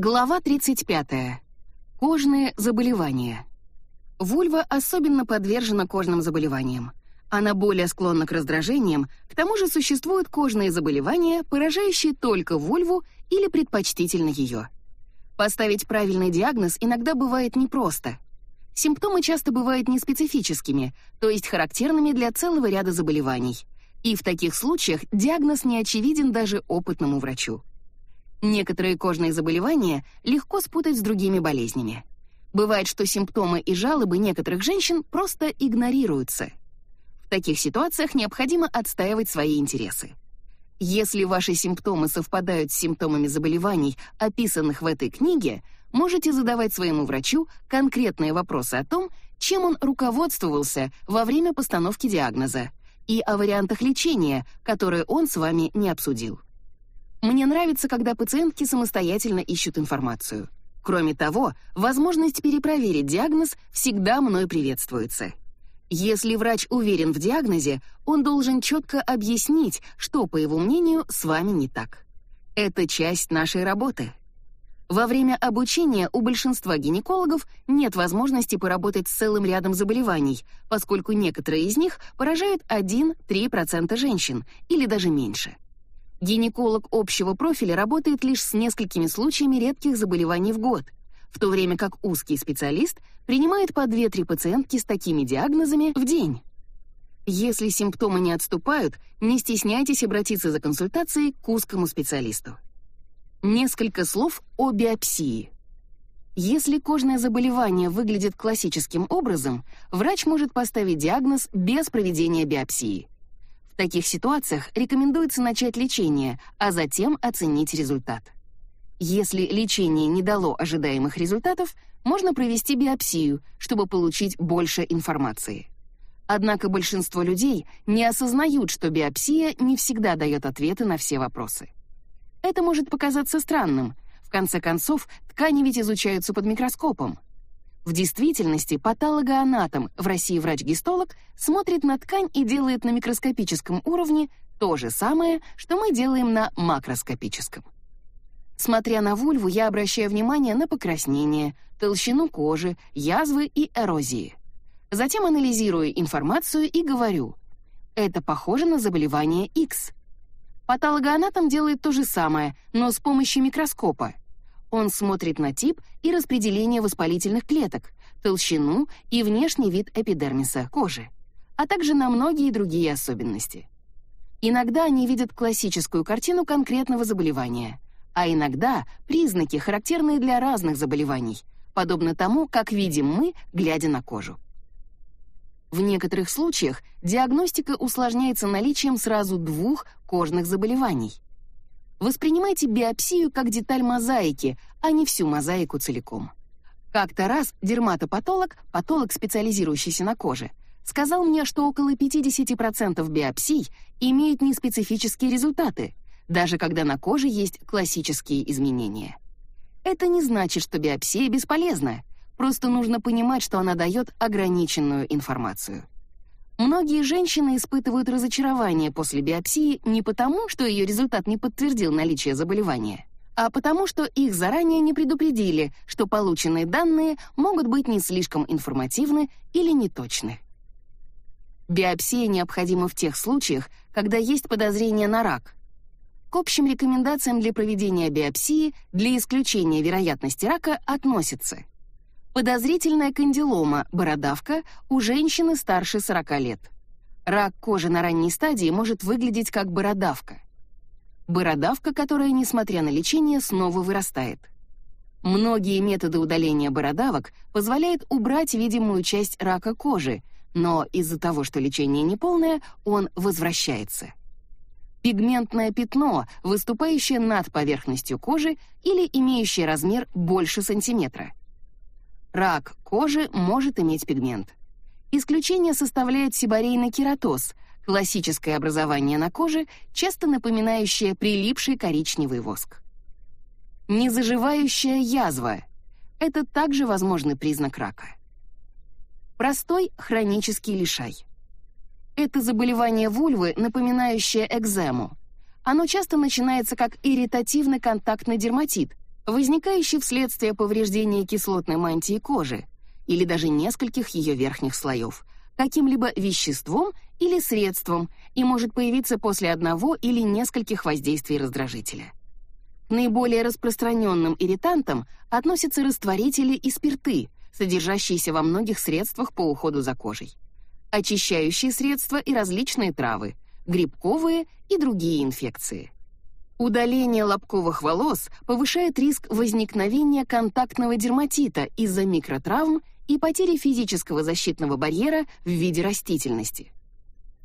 Глава 35. Кожные заболевания. Вульва особенно подвержена кожным заболеваниям. Она более склонна к раздражениям, к тому же существуют кожные заболевания, поражающие только вульву или предпочтительно ее. Поставить правильный диагноз иногда бывает непросто. Симптомы часто бывают неспецифическими, то есть характерными для целого ряда заболеваний. И в таких случаях диагноз не очевиден даже опытному врачу. Некоторые кожные заболевания легко спутать с другими болезнями. Бывает, что симптомы и жалобы некоторых женщин просто игнорируются. В таких ситуациях необходимо отстаивать свои интересы. Если ваши симптомы совпадают с симптомами заболеваний, описанных в этой книге, можете задавать своему врачу конкретные вопросы о том, чем он руководствовался во время постановки диагноза, и о вариантах лечения, которые он с вами не обсудил. Мне нравится, когда пациентки самостоятельно ищут информацию. Кроме того, возможность перепроверить диагноз всегда мной приветствуется. Если врач уверен в диагнозе, он должен четко объяснить, что, по его мнению, с вами не так. Это часть нашей работы. Во время обучения у большинства гинекологов нет возможности поработать с целым рядом заболеваний, поскольку некоторые из них поражают 1-3% женщин или даже меньше. Гинеколог общего профиля работает лишь с несколькими случаями редких заболеваний в год, в то время как узкий специалист принимает по 2-3 пациентки с такими диагнозами в день. Если симптомы не отступают, не стесняйтесь обратиться за консультацией к узкому специалисту. Несколько слов о биопсии. Если кожное заболевание выглядит классическим образом, врач может поставить диагноз без проведения биопсии. В таких ситуациях рекомендуется начать лечение, а затем оценить результат. Если лечение не дало ожидаемых результатов, можно провести биопсию, чтобы получить больше информации. Однако большинство людей не осознают, что биопсия не всегда дает ответы на все вопросы. Это может показаться странным. В конце концов, ткани ведь изучаются под микроскопом. В действительности патологоанатом, в России врач-гистолог, смотрит на ткань и делает на микроскопическом уровне то же самое, что мы делаем на макроскопическом. Смотря на вульву, я обращаю внимание на покраснение, толщину кожи, язвы и эрозии. Затем анализирую информацию и говорю: это похоже на заболевание X. Патологоанатом делает то же самое, но с помощью микроскопа. Он смотрит на тип и распределение воспалительных клеток, толщину и внешний вид эпидермиса кожи, а также на многие другие особенности. Иногда они видят классическую картину конкретного заболевания, а иногда признаки, характерные для разных заболеваний, подобно тому, как видим мы, глядя на кожу. В некоторых случаях диагностика усложняется наличием сразу двух кожных заболеваний — Воспринимайте биопсию как деталь мозаики, а не всю мозаику целиком. Как-то раз дерматопатолог, патолог, специализирующийся на коже, сказал мне, что около 50% биопсий имеют неспецифические результаты, даже когда на коже есть классические изменения. Это не значит, что биопсия бесполезна, просто нужно понимать, что она дает ограниченную информацию. Многие женщины испытывают разочарование после биопсии не потому, что ее результат не подтвердил наличие заболевания, а потому что их заранее не предупредили, что полученные данные могут быть не слишком информативны или неточны. Биопсия необходима в тех случаях, когда есть подозрение на рак. К общим рекомендациям для проведения биопсии для исключения вероятности рака относятся Подозрительная кандилома, бородавка у женщины старше 40 лет. Рак кожи на ранней стадии может выглядеть как бородавка. Бородавка, которая, несмотря на лечение, снова вырастает. Многие методы удаления бородавок позволяют убрать видимую часть рака кожи, но из-за того, что лечение неполное, он возвращается. Пигментное пятно, выступающее над поверхностью кожи или имеющее размер больше сантиметра. Рак кожи может иметь пигмент. Исключение составляет сибарейный кератоз, классическое образование на коже, часто напоминающее прилипший коричневый воск. Незаживающая язва — это также возможный признак рака. Простой хронический лишай. Это заболевание вульвы, напоминающее экзему. Оно часто начинается как ирритативный контактный дерматит, возникающий вследствие повреждения кислотной мантии кожи или даже нескольких ее верхних слоев, каким-либо веществом или средством и может появиться после одного или нескольких воздействий раздражителя. Наиболее распространенным ирритантам относятся растворители и спирты, содержащиеся во многих средствах по уходу за кожей, очищающие средства и различные травы, грибковые и другие инфекции. Удаление лобковых волос повышает риск возникновения контактного дерматита из-за микротравм и потери физического защитного барьера в виде растительности.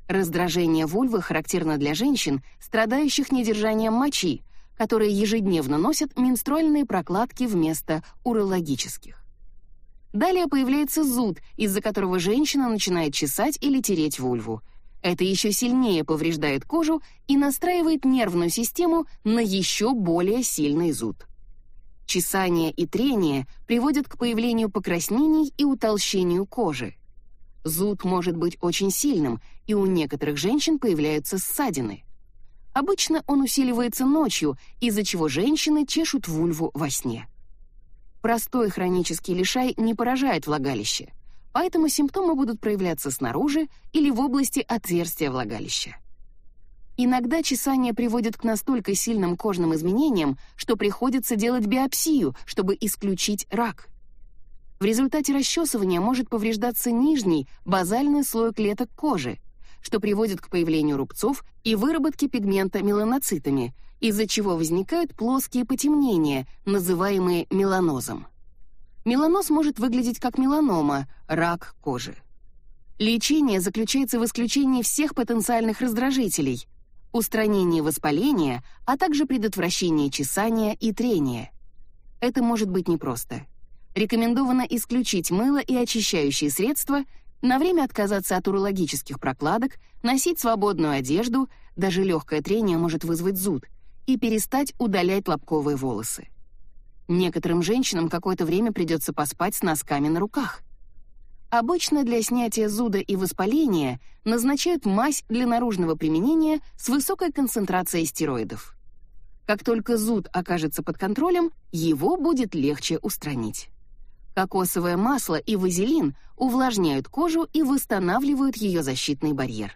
Раздражение вульвы характерно для женщин, страдающих недержанием мочи, которые ежедневно носят менструальные прокладки вместо урологических. Далее появляется зуд, из-за которого женщина начинает чесать или тереть вульву. Это еще сильнее повреждает кожу и настраивает нервную систему на еще более сильный зуд. Чесание и трение приводят к появлению покраснений и утолщению кожи. Зуд может быть очень сильным, и у некоторых женщин появляются ссадины. Обычно он усиливается ночью, из-за чего женщины чешут вульву во сне. Простой хронический лишай не поражает влагалище, поэтому симптомы будут проявляться снаружи или в области отверстия влагалища. Иногда чесание приводит к настолько сильным кожным изменениям, что приходится делать биопсию, чтобы исключить рак. В результате расчесывания может повреждаться нижний базальный слой клеток кожи, что приводит к появлению рубцов и выработке пигмента меланоцитами, из-за чего возникают плоские потемнения, называемые меланозом. Меланоз может выглядеть как меланома, рак кожи. Лечение заключается в исключении всех потенциальных раздражителей, устранении воспаления, а также предотвращении чесания и трения. Это может быть непросто. Рекомендовано исключить мыло и очищающие средства, на время отказаться от урологических прокладок, носить свободную одежду, даже легкое трение может вызвать зуд, и перестать удалять лобковые волосы. Некоторым женщинам какое-то время придется поспать с носками на руках. Обычно для снятия зуда и воспаления назначают мазь для наружного применения с высокой концентрацией стероидов. Как только зуд окажется под контролем, его будет легче устранить. Кокосовое масло и вазелин увлажняют кожу и восстанавливают ее защитный барьер.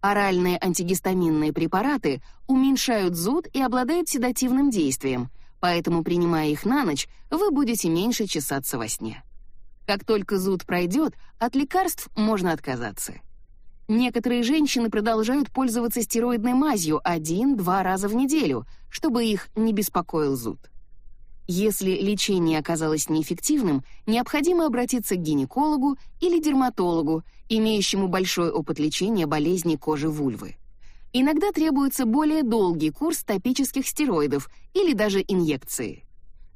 Оральные антигистаминные препараты уменьшают зуд и обладают седативным действием, поэтому, принимая их на ночь, вы будете меньше чесаться во сне. Как только зуд пройдет, от лекарств можно отказаться. Некоторые женщины продолжают пользоваться стероидной мазью один-два раза в неделю, чтобы их не беспокоил зуд. Если лечение оказалось неэффективным, необходимо обратиться к гинекологу или дерматологу, имеющему большой опыт лечения болезней кожи вульвы. Иногда требуется более долгий курс топических стероидов или даже инъекции.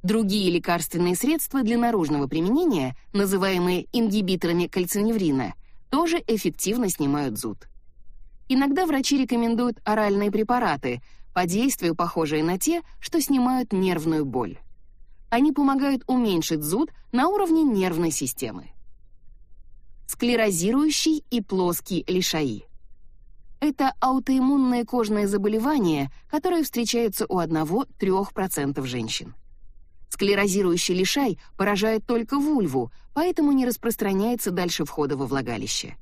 Другие лекарственные средства для наружного применения, называемые ингибиторами кальциневрина, тоже эффективно снимают зуд. Иногда врачи рекомендуют оральные препараты, по действию похожие на те, что снимают нервную боль. Они помогают уменьшить зуд на уровне нервной системы. Склерозирующий и плоский лишаи. Это аутоиммунные кожные заболевания, которые встречаются у 1-3% женщин. Склерозирующий лишай поражает только вульву, поэтому не распространяется дальше входа во влагалище.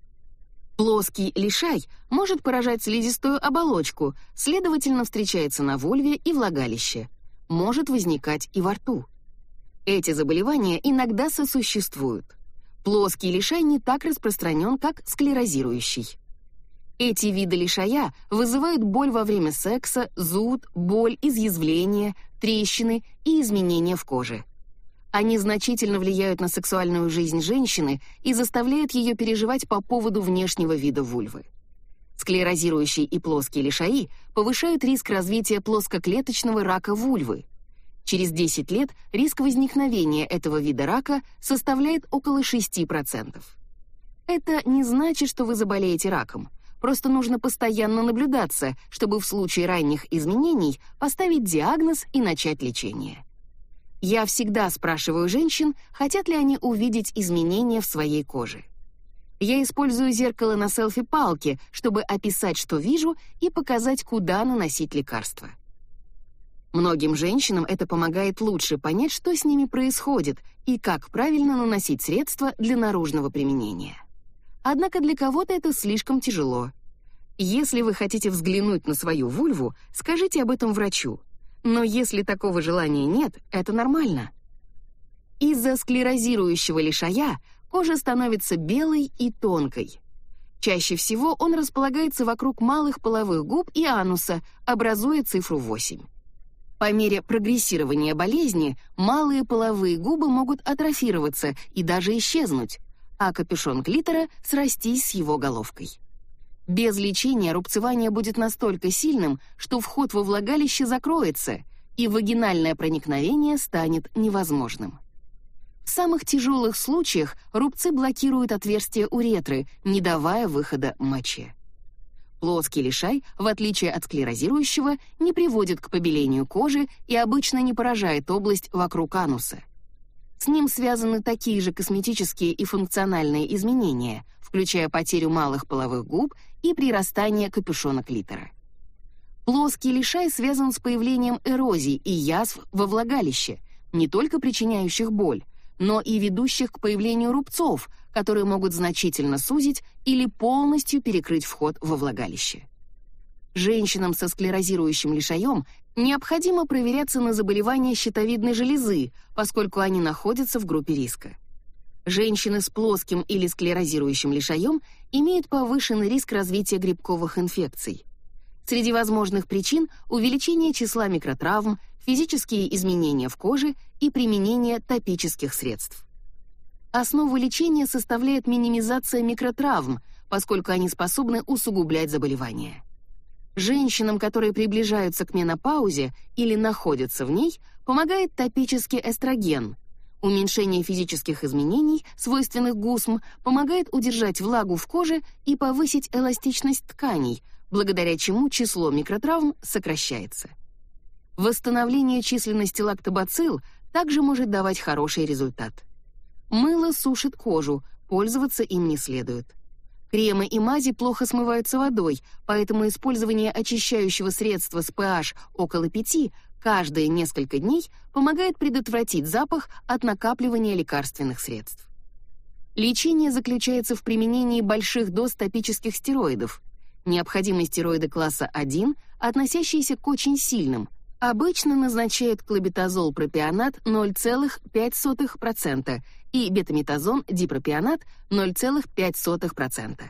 Плоский лишай может поражать слизистую оболочку, следовательно, встречается на вульве и влагалище. Может возникать и во рту. Эти заболевания иногда сосуществуют. Плоский лишай не так распространен, как склерозирующий. Эти виды лишая вызывают боль во время секса, зуд, боль, изъязвление, трещины и изменения в коже. Они значительно влияют на сексуальную жизнь женщины и заставляют ее переживать по поводу внешнего вида вульвы. Склерозирующий и плоские лишаи повышают риск развития плоскоклеточного рака вульвы, Через 10 лет риск возникновения этого вида рака составляет около 6%. Это не значит, что вы заболеете раком. Просто нужно постоянно наблюдаться, чтобы в случае ранних изменений поставить диагноз и начать лечение. Я всегда спрашиваю женщин, хотят ли они увидеть изменения в своей коже. Я использую зеркало на селфи-палке, чтобы описать, что вижу, и показать, куда наносить лекарства. Многим женщинам это помогает лучше понять, что с ними происходит и как правильно наносить средства для наружного применения. Однако для кого-то это слишком тяжело. Если вы хотите взглянуть на свою вульву, скажите об этом врачу. Но если такого желания нет, это нормально. Из-за склерозирующего лишая кожа становится белой и тонкой. Чаще всего он располагается вокруг малых половых губ и ануса, образуя цифру 8. По мере прогрессирования болезни малые половые губы могут атрофироваться и даже исчезнуть, а капюшон клитора срастись с его головкой. Без лечения рубцевание будет настолько сильным, что вход во влагалище закроется, и вагинальное проникновение станет невозможным. В самых тяжелых случаях рубцы блокируют отверстие уретры, не давая выхода моче. Плоский лишай, в отличие от склерозирующего, не приводит к побелению кожи и обычно не поражает область вокруг ануса. С ним связаны такие же косметические и функциональные изменения, включая потерю малых половых губ и прирастание капюшона клитора. Плоский лишай связан с появлением эрозий и язв во влагалище, не только причиняющих боль, но и ведущих к появлению рубцов, которые могут значительно сузить или полностью перекрыть вход во влагалище. Женщинам со склерозирующим лишаем необходимо проверяться на заболевания щитовидной железы, поскольку они находятся в группе риска. Женщины с плоским или склерозирующим лишаем имеют повышенный риск развития грибковых инфекций. Среди возможных причин увеличение числа микротравм, физические изменения в коже и применение топических средств. Основу лечения составляет минимизация микротравм, поскольку они способны усугублять заболевания. Женщинам, которые приближаются к менопаузе или находятся в ней, помогает топический эстроген. Уменьшение физических изменений, свойственных ГУСМ, помогает удержать влагу в коже и повысить эластичность тканей, благодаря чему число микротравм сокращается. Восстановление численности лактобацилл также может давать хороший результат. Мыло сушит кожу, пользоваться им не следует. Кремы и мази плохо смываются водой, поэтому использование очищающего средства с pH около 5 каждые несколько дней помогает предотвратить запах от накапливания лекарственных средств. Лечение заключается в применении больших доз топических стероидов. Необходимы стероиды класса 1, относящиеся к очень сильным. Обычно назначают клобетазол пропионат 0,5% и бетаметазон дипропионат 0,5%.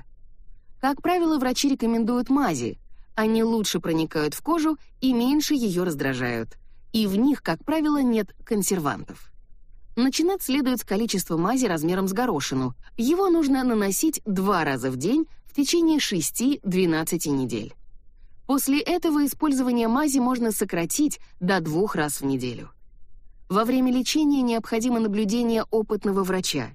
Как правило, врачи рекомендуют мази. Они лучше проникают в кожу и меньше ее раздражают. И в них, как правило, нет консервантов. Начинать следует с количества мази размером с горошину. Его нужно наносить два раза в день в течение 6-12 недель. После этого использование мази можно сократить до двух раз в неделю. Во время лечения необходимо наблюдение опытного врача.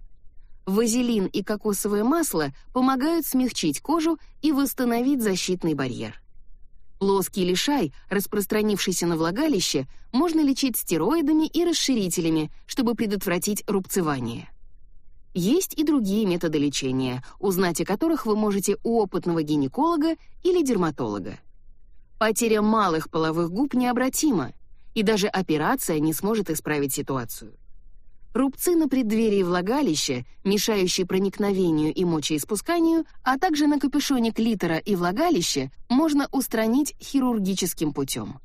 Вазелин и кокосовое масло помогают смягчить кожу и восстановить защитный барьер. Плоский лишай, распространившийся на влагалище, можно лечить стероидами и расширителями, чтобы предотвратить рубцевание. Есть и другие методы лечения, узнать о которых вы можете у опытного гинеколога или дерматолога. Потеря малых половых губ необратима, и даже операция не сможет исправить ситуацию. Рубцы на преддверии влагалища, мешающие проникновению и мочеиспусканию, а также на капюшоне клитора и влагалища, можно устранить хирургическим путем.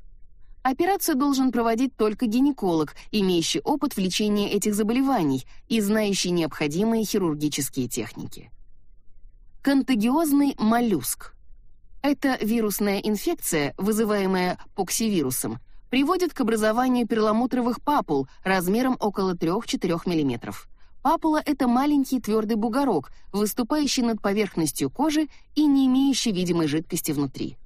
Операцию должен проводить только гинеколог, имеющий опыт в лечении этих заболеваний и знающий необходимые хирургические техники. Контагиозный моллюск. Это вирусная инфекция, вызываемая поксивирусом, приводит к образованию перламутровых папул размером около 3-4 мм. Папула это маленький твердый бугорок, выступающий над поверхностью кожи и не имеющий видимой жидкости внутри.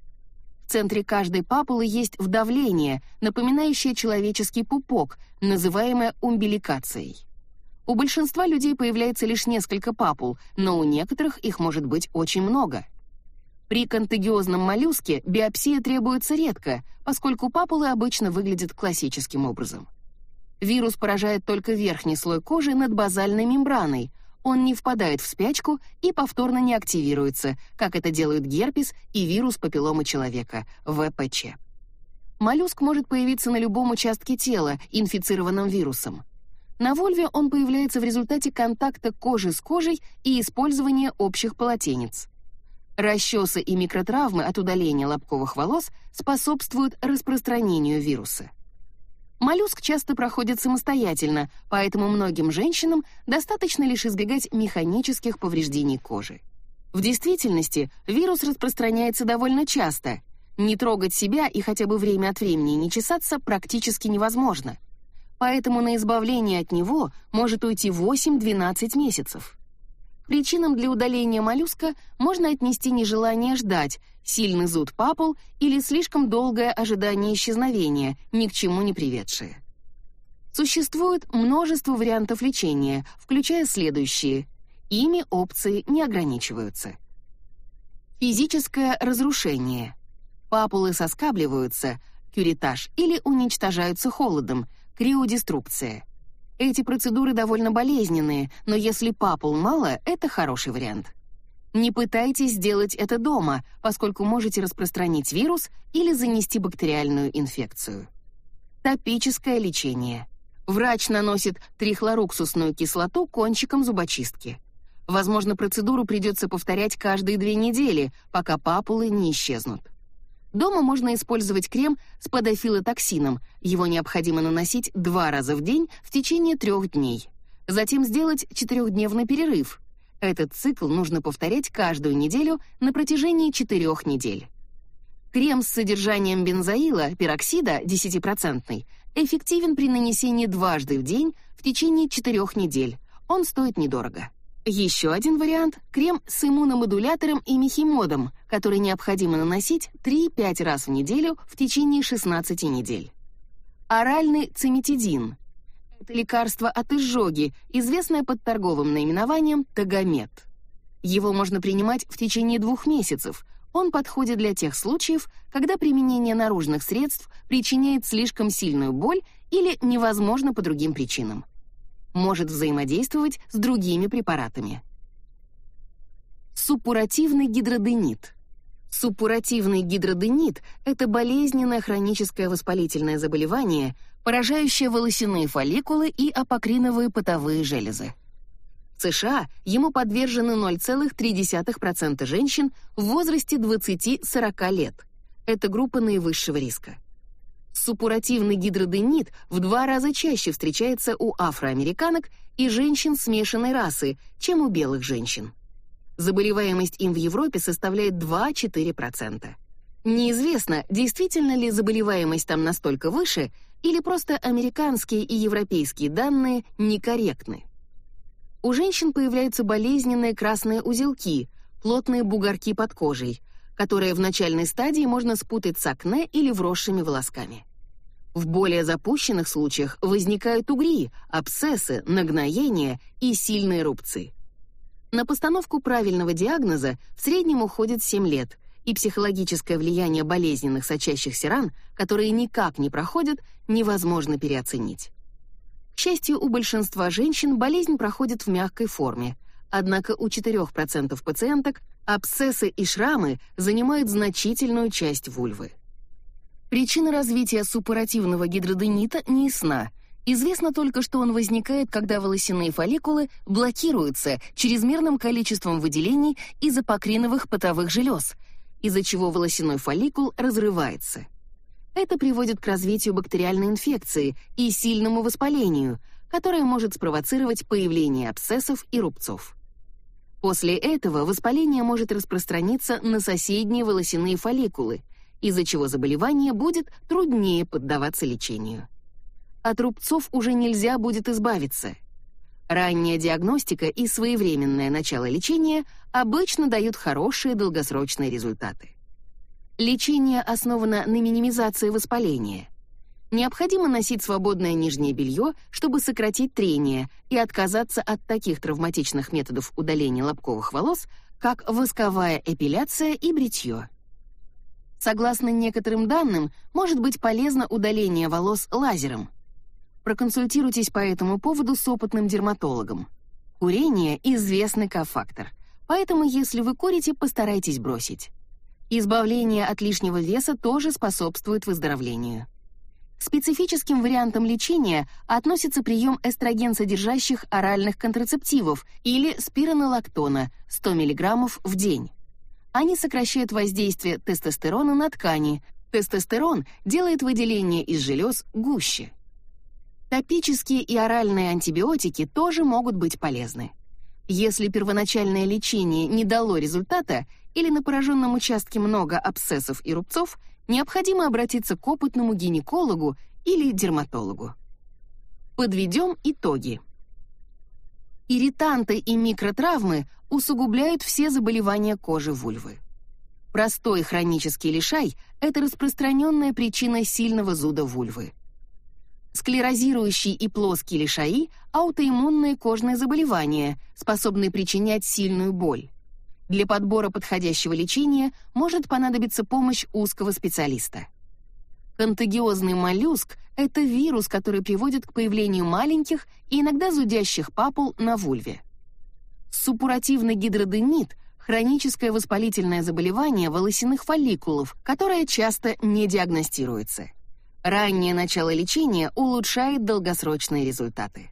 В центре каждой папулы есть вдавление, напоминающее человеческий пупок, называемое умбиликацией. У большинства людей появляется лишь несколько папул, но у некоторых их может быть очень много. При контагиозном моллюске биопсия требуется редко, поскольку папулы обычно выглядят классическим образом. Вирус поражает только верхний слой кожи над базальной мембраной. Он не впадает в спячку и повторно не активируется, как это делают герпес и вирус папилломы человека, ВПЧ. Моллюск может появиться на любом участке тела, инфицированном вирусом. На вульве он появляется в результате контакта кожи с кожей и использования общих полотенец. Расчесы и микротравмы от удаления лобковых волос способствуют распространению вируса. Моллюск часто проходит самостоятельно, поэтому многим женщинам достаточно лишь избегать механических повреждений кожи. В действительности вирус распространяется довольно часто. Не трогать себя и хотя бы время от времени не чесаться практически невозможно. Поэтому на избавление от него может уйти 8-12 месяцев. Причинам для удаления моллюска можно отнести нежелание ждать, сильный зуд папул или слишком долгое ожидание исчезновения, ни к чему не приведшее. Существует множество вариантов лечения, включая следующие. Ими опции не ограничиваются. Физическое разрушение. Папулы соскабливаются, кюритаж или уничтожаются холодом, криодеструкция. Эти процедуры довольно болезненные, но если папул мало, это хороший вариант. Не пытайтесь сделать это дома, поскольку можете распространить вирус или занести бактериальную инфекцию. Топическое лечение. Врач наносит трихлоруксусную кислоту кончиком зубочистки. Возможно, процедуру придется повторять каждые две недели, пока папулы не исчезнут. Дома можно использовать крем с подофилотоксином. Его необходимо наносить два раза в день в течение трех дней. Затем сделать четырехдневный перерыв. Этот цикл нужно повторять каждую неделю на протяжении четырех недель. Крем с содержанием бензоила, пероксида 10%, эффективен при нанесении дважды в день в течение четырех недель. Он стоит недорого. Еще один вариант — крем с иммуномодулятором и мехимодом, который необходимо наносить 3-5 раз в неделю в течение 16 недель. Оральный циметидин — это лекарство от изжоги, известное под торговым наименованием Тагомет. Его можно принимать в течение двух месяцев. Он подходит для тех случаев, когда применение наружных средств причиняет слишком сильную боль или невозможно по другим причинам может взаимодействовать с другими препаратами. Суппуративный гидроденит. Суппуративный гидроденит — это болезненное хроническое воспалительное заболевание, поражающее волосяные фолликулы и апокриновые потовые железы. В США ему подвержены 0,3% женщин в возрасте 20-40 лет. Это группа наивысшего риска. Суппуративный гидроденит в два раза чаще встречается у афроамериканок и женщин смешанной расы, чем у белых женщин. Заболеваемость им в Европе составляет 2-4%. Неизвестно, действительно ли заболеваемость там настолько выше, или просто американские и европейские данные некорректны. У женщин появляются болезненные красные узелки, плотные бугорки под кожей, которые в начальной стадии можно спутать с акне или вросшими волосками. В более запущенных случаях возникают угри, абсцессы, нагноения и сильные рубцы. На постановку правильного диагноза в среднем уходит 7 лет, и психологическое влияние болезненных сочащихся ран, которые никак не проходят, невозможно переоценить. К счастью, у большинства женщин болезнь проходит в мягкой форме, однако у 4% пациенток абсцессы и шрамы занимают значительную часть вульвы. Причина развития суппуративного гидроденита не ясна. Известно только, что он возникает, когда волосяные фолликулы блокируются чрезмерным количеством выделений из апокриновых потовых желез, из-за чего волосяной фолликул разрывается. Это приводит к развитию бактериальной инфекции и сильному воспалению, которое может спровоцировать появление абсцессов и рубцов. После этого воспаление может распространиться на соседние волосяные фолликулы, из-за чего заболевание будет труднее поддаваться лечению. От рубцов уже нельзя будет избавиться. Ранняя диагностика и своевременное начало лечения обычно дают хорошие долгосрочные результаты. Лечение основано на минимизации воспаления. Необходимо носить свободное нижнее белье, чтобы сократить трение и отказаться от таких травматичных методов удаления лобковых волос, как восковая эпиляция и бритье. Согласно некоторым данным, может быть полезно удаление волос лазером. Проконсультируйтесь по этому поводу с опытным дерматологом. Курение — известный кофактор, поэтому если вы курите, постарайтесь бросить. Избавление от лишнего веса тоже способствует выздоровлению. Специфическим вариантам лечения относится прием эстроген-содержащих оральных контрацептивов или спиронолактона 100 мг в день. Они сокращают воздействие тестостерона на ткани. Тестостерон делает выделение из желез гуще. Топические и оральные антибиотики тоже могут быть полезны. Если первоначальное лечение не дало результата или на пораженном участке много абсцессов и рубцов, необходимо обратиться к опытному гинекологу или дерматологу. Подведем итоги. Ирританты и микротравмы усугубляют все заболевания кожи вульвы. Простой хронический лишай – это распространенная причина сильного зуда вульвы. Склерозирующий и плоский лишаи – аутоиммунные кожные заболевания, способные причинять сильную боль. Для подбора подходящего лечения может понадобиться помощь узкого специалиста. Контагиозный моллюск – это вирус, который приводит к появлению маленьких и иногда зудящих папул на вульве. Суппуративный гидроденит – хроническое воспалительное заболевание волосяных фолликулов, которое часто не диагностируется. Раннее начало лечения улучшает долгосрочные результаты.